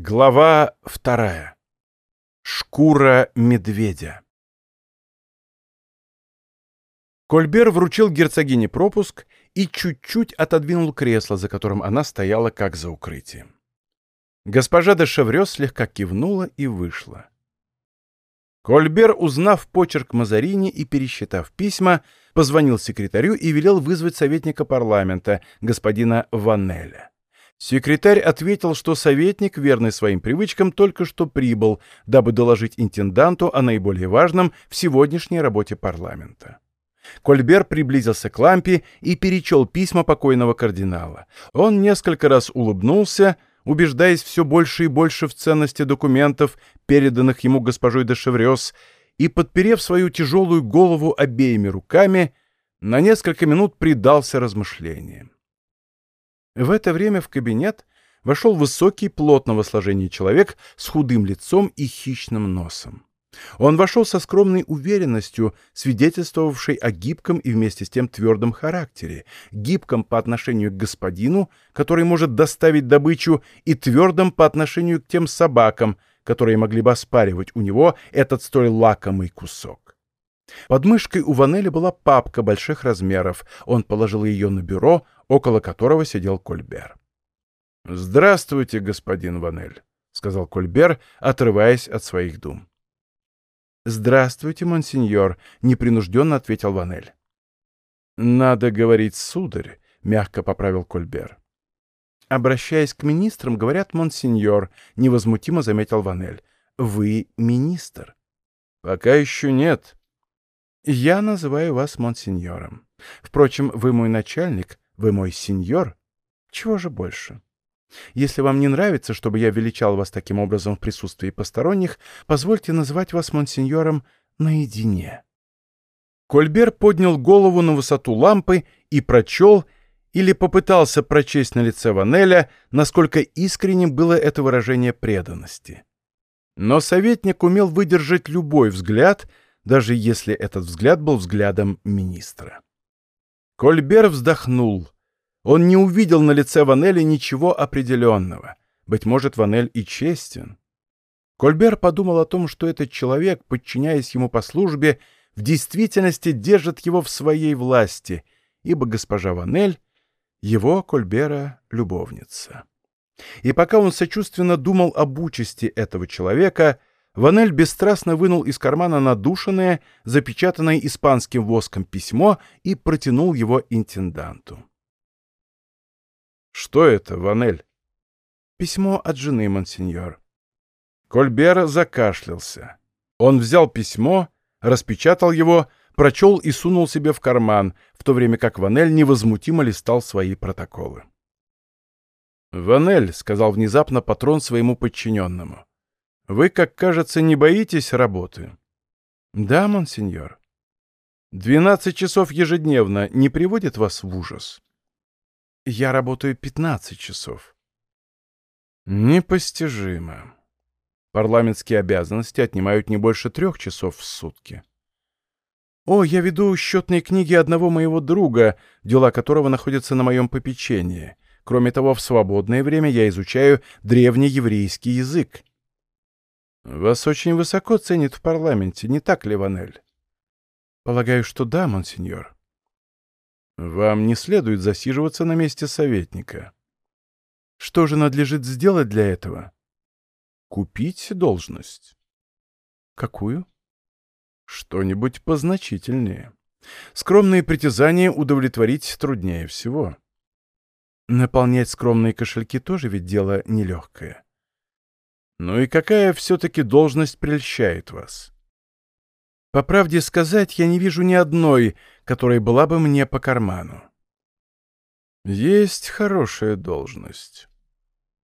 Глава вторая. Шкура медведя. Кольбер вручил герцогине пропуск и чуть-чуть отодвинул кресло, за которым она стояла как за укрытием. Госпожа де Шеврёс слегка кивнула и вышла. Кольбер, узнав почерк Мазарини и пересчитав письма, позвонил секретарю и велел вызвать советника парламента, господина Ваннеля. Секретарь ответил, что советник, верный своим привычкам, только что прибыл, дабы доложить интенданту о наиболее важном в сегодняшней работе парламента. Кольбер приблизился к лампе и перечел письма покойного кардинала. Он несколько раз улыбнулся, убеждаясь все больше и больше в ценности документов, переданных ему госпожой де Шеврёс, и, подперев свою тяжелую голову обеими руками, на несколько минут предался размышлениям. В это время в кабинет вошел высокий, плотного сложения человек с худым лицом и хищным носом. Он вошел со скромной уверенностью, свидетельствовавшей о гибком и вместе с тем твердом характере, гибком по отношению к господину, который может доставить добычу, и твердом по отношению к тем собакам, которые могли бы оспаривать у него этот столь лакомый кусок. Под мышкой у Ванеля была папка больших размеров. Он положил ее на бюро, около которого сидел Кольбер. «Здравствуйте, господин Ванель», — сказал Кольбер, отрываясь от своих дум. «Здравствуйте, монсеньор», — непринужденно ответил Ванель. «Надо говорить, сударь», — мягко поправил Кольбер. «Обращаясь к министрам, говорят монсеньор», — невозмутимо заметил Ванель. «Вы министр». «Пока еще нет», я называю вас монсеньором. Впрочем, вы мой начальник, вы мой сеньор. Чего же больше? Если вам не нравится, чтобы я величал вас таким образом в присутствии посторонних, позвольте называть вас монсеньором наедине». Кольбер поднял голову на высоту лампы и прочел или попытался прочесть на лице Ванеля, насколько искренним было это выражение преданности. Но советник умел выдержать любой взгляд — даже если этот взгляд был взглядом министра. Кольбер вздохнул. Он не увидел на лице Ванеля ничего определенного. Быть может, Ванель и честен. Кольбер подумал о том, что этот человек, подчиняясь ему по службе, в действительности держит его в своей власти, ибо госпожа Ванель — его, Кольбера, любовница. И пока он сочувственно думал об участи этого человека, Ванель бесстрастно вынул из кармана надушенное, запечатанное испанским воском письмо и протянул его интенданту. «Что это, Ванель?» «Письмо от жены, монсеньор». Кольбер закашлялся. Он взял письмо, распечатал его, прочел и сунул себе в карман, в то время как Ванель невозмутимо листал свои протоколы. «Ванель», — сказал внезапно патрон своему подчиненному, вы, как кажется, не боитесь работы? Да, монсеньор. Двенадцать часов ежедневно не приводит вас в ужас? Я работаю пятнадцать часов. Непостижимо. Парламентские обязанности отнимают не больше трех часов в сутки. О, я веду счетные книги одного моего друга, дела которого находятся на моем попечении. Кроме того, в свободное время я изучаю древнееврейский язык. Вас очень высоко ценят в парламенте, не так ли, Ванель? Полагаю, что да, монсеньор. Вам не следует засиживаться на месте советника. Что же надлежит сделать для этого? Купить должность. Какую? Что-нибудь позначительнее. Скромные притязания удовлетворить труднее всего. Наполнять скромные кошельки тоже ведь дело нелегкое. Ну и какая все-таки должность прельщает вас? По правде сказать, я не вижу ни одной, которая была бы мне по карману. Есть хорошая должность.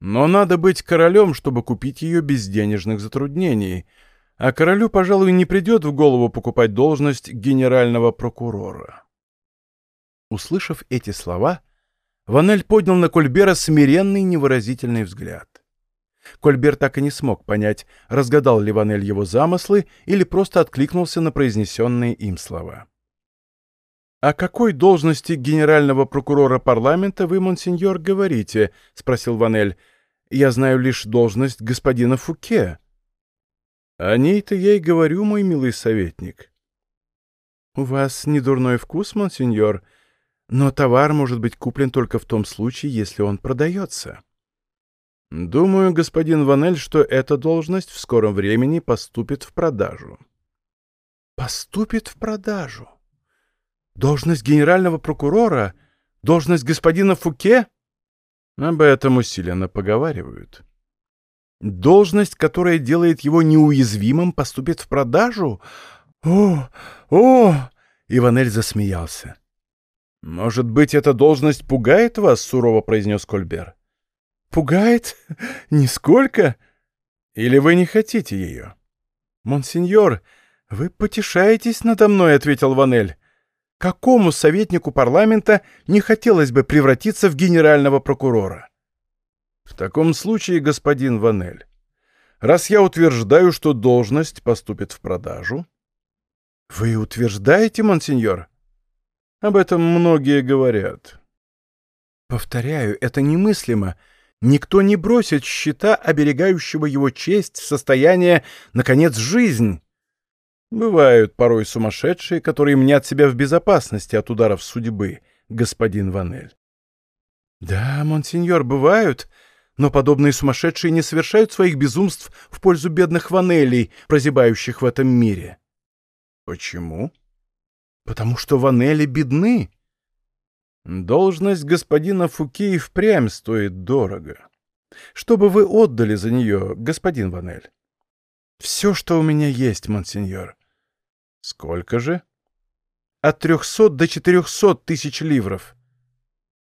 Но надо быть королем, чтобы купить ее без денежных затруднений, а королю, пожалуй, не придет в голову покупать должность генерального прокурора. Услышав эти слова, Ванель поднял на Кольбера смиренный невыразительный взгляд. Кольбер так и не смог понять, разгадал ли Ванель его замыслы или просто откликнулся на произнесенные им слова. «О какой должности генерального прокурора парламента вы, монсеньор, говорите?» — спросил Ванель. Я знаю лишь должность господина Фуке». «О ней-то я и говорю, мой милый советник». «У вас недурной вкус, монсеньор, но товар может быть куплен только в том случае, если он продается». «Думаю, господин Ванель, что эта должность в скором времени поступит в продажу». «Поступит в продажу? Должность генерального прокурора? Должность господина Фуке?» Об этом усиленно поговаривают. Должность, которая делает его неуязвимым, поступит в продажу? О, о! Иванель засмеялся. Может быть, эта должность пугает вас? сурово произнес Кольбер. Пугает? Нисколько? Или вы не хотите ее? Монсеньор, вы потешаетесь надо мной, ответил Ванель. Какому советнику парламента не хотелось бы превратиться в генерального прокурора? В таком случае, господин Ванель, раз я утверждаю, что должность поступит в продажу... Вы утверждаете, монсеньор? Об этом многие говорят. Повторяю, это немыслимо. Никто не бросит счета, оберегающего его честь, состояние, наконец, жизнь. Бывают порой сумасшедшие, которые мнят себя в безопасности от ударов судьбы, господин Ванель. Да, монсеньор, бывают, но подобные сумасшедшие не совершают своих безумств в пользу бедных Ванелей, прозябающих в этом мире. Почему? Потому что Ванели бедны. Должность господина Фуке и впрямь стоит дорого. Что бы вы отдали за нее, господин Ванель? Все, что у меня есть, монсеньор. Сколько же? От трехсот до четырехсот тысяч ливров.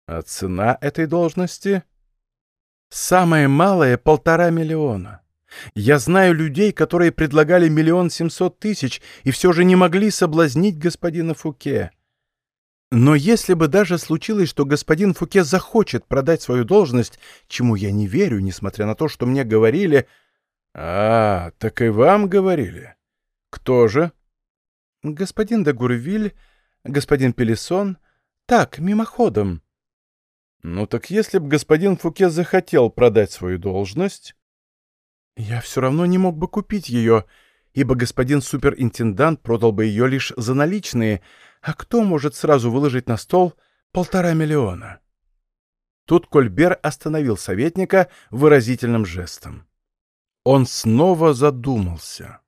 А цена этой должности? Самое малое — полтора миллиона. Я знаю людей, которые предлагали миллион семьсот тысяч и все же не могли соблазнить господина Фуке. Но если бы даже случилось, что господин Фуке захочет продать свою должность, чему я не верю, несмотря на то, что мне говорили... А, так и вам говорили. Кто же? Господин де Гурвиль, господин Пелесон. Так, мимоходом. Ну так если б господин Фуке захотел продать свою должность... Я все равно не мог бы купить ее, ибо господин суперинтендант продал бы ее лишь за наличные, а кто может сразу выложить на стол полтора миллиона? Тут Кольбер остановил советника выразительным жестом. Он снова задумался.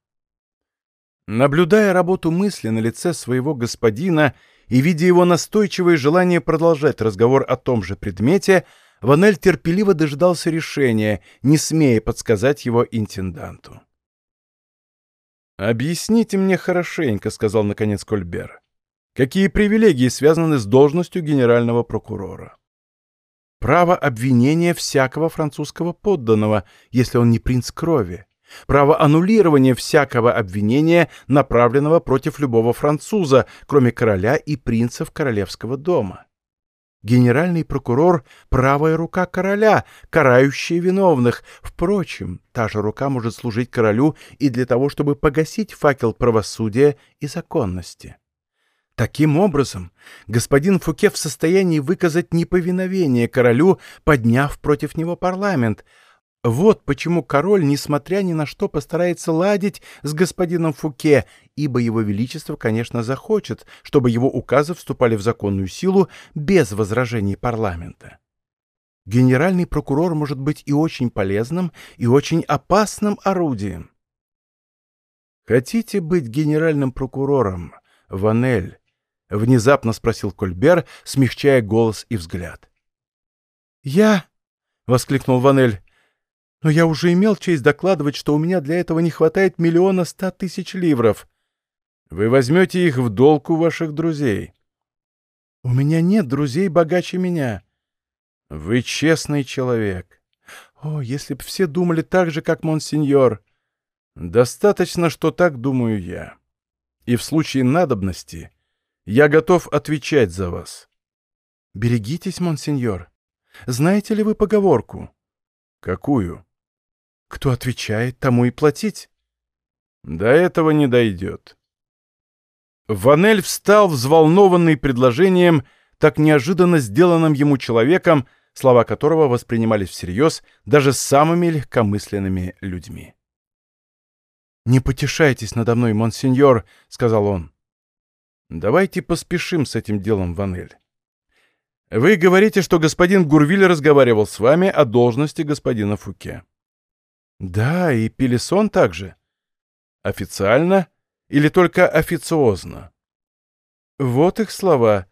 Наблюдая работу мысли на лице своего господина и видя его настойчивое желание продолжать разговор о том же предмете, Ванель терпеливо дождался решения, не смея подсказать его интенданту. «Объясните мне хорошенько», — сказал наконец Кольбер, — «какие привилегии связаны с должностью генерального прокурора?» «Право обвинения всякого французского подданного, если он не принц крови», право аннулирования всякого обвинения, направленного против любого француза, кроме короля и принцев королевского дома. Генеральный прокурор — правая рука короля, карающая виновных. Впрочем, та же рука может служить королю и для того, чтобы погасить факел правосудия и законности. Таким образом, господин Фуке в состоянии выказать неповиновение королю, подняв против него парламент — вот почему король, несмотря ни на что, постарается ладить с господином Фуке, ибо его величество, конечно, захочет, чтобы его указы вступали в законную силу без возражений парламента. Генеральный прокурор может быть и очень полезным, и очень опасным орудием. «Хотите быть генеральным прокурором, Ванель?» — внезапно спросил Кольбер, смягчая голос и взгляд. «Я?» — воскликнул Ванель. Но я уже имел честь докладывать, что у меня для этого не хватает миллиона ста тысяч ливров. Вы возьмете их в долг у ваших друзей. У меня нет друзей богаче меня. Вы честный человек. О, если б все думали так же, как монсеньор. Достаточно, что так думаю я. И в случае надобности я готов отвечать за вас. Берегитесь, монсеньор. Знаете ли вы поговорку? Какую? Кто отвечает, тому и платить. До этого не дойдет. Ванель встал, взволнованный предложением, так неожиданно сделанным ему человеком, слова которого воспринимались всерьез даже самыми легкомысленными людьми. «Не потешайтесь надо мной, монсеньор», — сказал он. «Давайте поспешим с этим делом, Ванель. Вы говорите, что господин Гурвиль разговаривал с вами о должности господина Фуке». «Да, и Пелесон также». «Официально или только официозно?» «Вот их слова.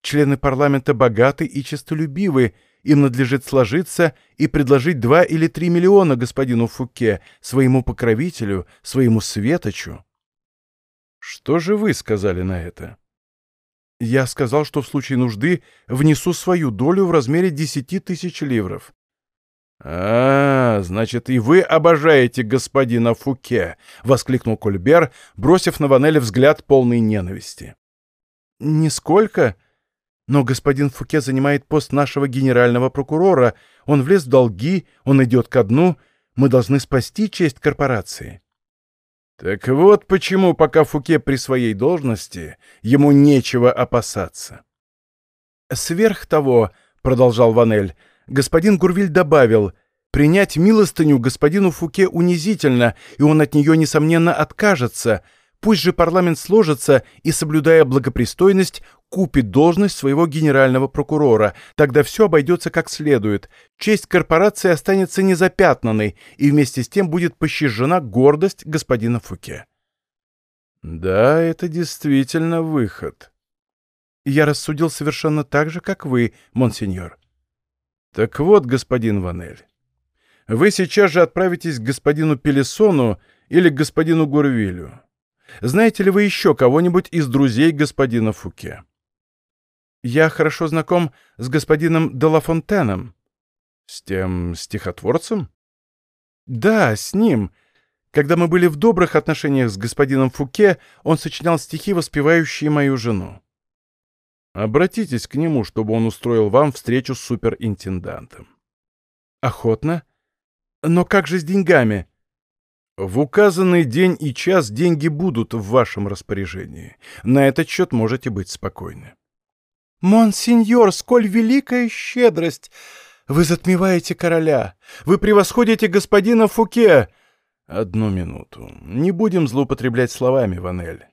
Члены парламента богаты и честолюбивы, им надлежит сложиться и предложить два или три миллиона господину Фуке, своему покровителю, своему светочу. Что же вы сказали на это? Я сказал, что в случае нужды внесу свою долю в размере десяти тысяч ливров. «А, значит, и вы обожаете господина Фуке!» — воскликнул Кольбер, бросив на Ванеля взгляд полной ненависти. «Нисколько», но господин Фуке занимает пост нашего генерального прокурора. Он влез в долги, он идет ко дну. Мы должны спасти честь корпорации». «Так вот почему, пока Фуке при своей должности, ему нечего опасаться». «Сверх того», — продолжал Ванель, — господин Гурвиль добавил, «принять милостыню господину Фуке унизительно, и он от нее, несомненно, откажется, Пусть же парламент сложится и, соблюдая благопристойность, купит должность своего генерального прокурора. Тогда все обойдется как следует. Честь корпорации останется незапятнанной, и вместе с тем будет пощажена гордость господина Фуке. Да, это действительно выход. Я рассудил совершенно так же, как вы, монсеньор. Так вот, господин Ванель, вы сейчас же отправитесь к господину Пелесону или к господину Гурвилю. Знаете ли вы еще кого-нибудь из друзей господина Фуке? Я хорошо знаком с господином Делафонтеном. С тем стихотворцем? Да, с ним. Когда мы были в добрых отношениях с господином Фуке, он сочинял стихи, воспевающие мою жену. Обратитесь к нему, чтобы он устроил вам встречу с суперинтендантом. Охотно. Но как же с деньгами? В указанный день и час деньги будут в вашем распоряжении. На этот счет можете быть спокойны. «Монсеньор, сколь великая щедрость! Вы затмеваете короля! Вы превосходите господина Фуке!» «Одну минуту. Не будем злоупотреблять словами, Ванель.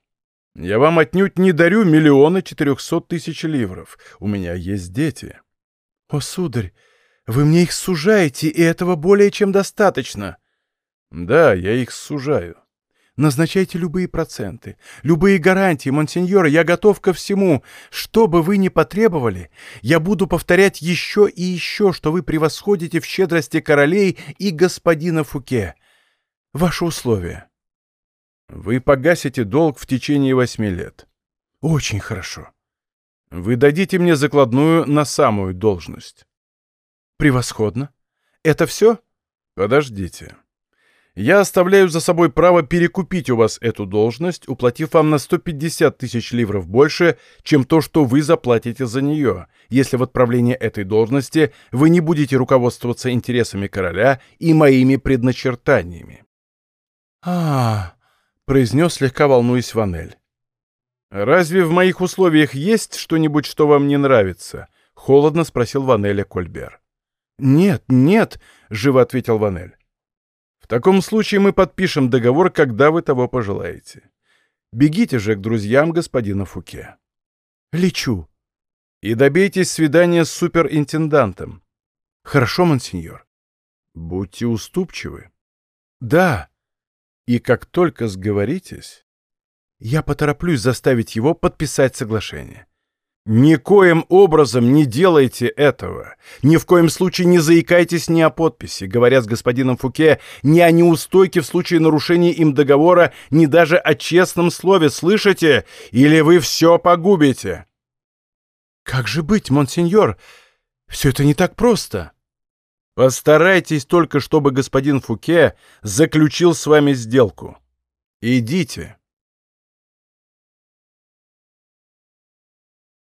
Я вам отнюдь не дарю миллиона четырехсот тысяч ливров. У меня есть дети». «О, сударь, вы мне их сужаете, и этого более чем достаточно!» Да, я их сужаю. Назначайте любые проценты, любые гарантии, монсеньор, я готов ко всему. Что бы вы ни потребовали, я буду повторять еще и еще, что вы превосходите в щедрости королей и господина Фуке. Ваши условия. Вы погасите долг в течение восьми лет. Очень хорошо. Вы дадите мне закладную на самую должность. Превосходно. Это все? Подождите я оставляю за собой право перекупить у вас эту должность, уплатив вам на 150 тысяч ливров больше, чем то, что вы заплатите за нее, если в отправлении этой должности вы не будете руководствоваться интересами короля и моими предначертаниями. а, произнес слегка волнуясь Ванель. «Разве в моих условиях есть что-нибудь, что вам не нравится?» — холодно спросил Ванеля Кольбер. «Нет, нет», — живо ответил Ванель. В таком случае мы подпишем договор, когда вы того пожелаете. Бегите же к друзьям господина Фуке. Лечу. И добейтесь свидания с суперинтендантом. Хорошо, монсеньор. Будьте уступчивы. Да. И как только сговоритесь, я потороплюсь заставить его подписать соглашение. «Никоим образом не делайте этого. Ни в коем случае не заикайтесь ни о подписи, говоря с господином Фуке, ни о неустойке в случае нарушения им договора, ни даже о честном слове, слышите? Или вы все погубите!» «Как же быть, монсеньор? Все это не так просто!» «Постарайтесь только, чтобы господин Фуке заключил с вами сделку. Идите!»